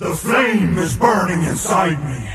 The flame is burning inside me.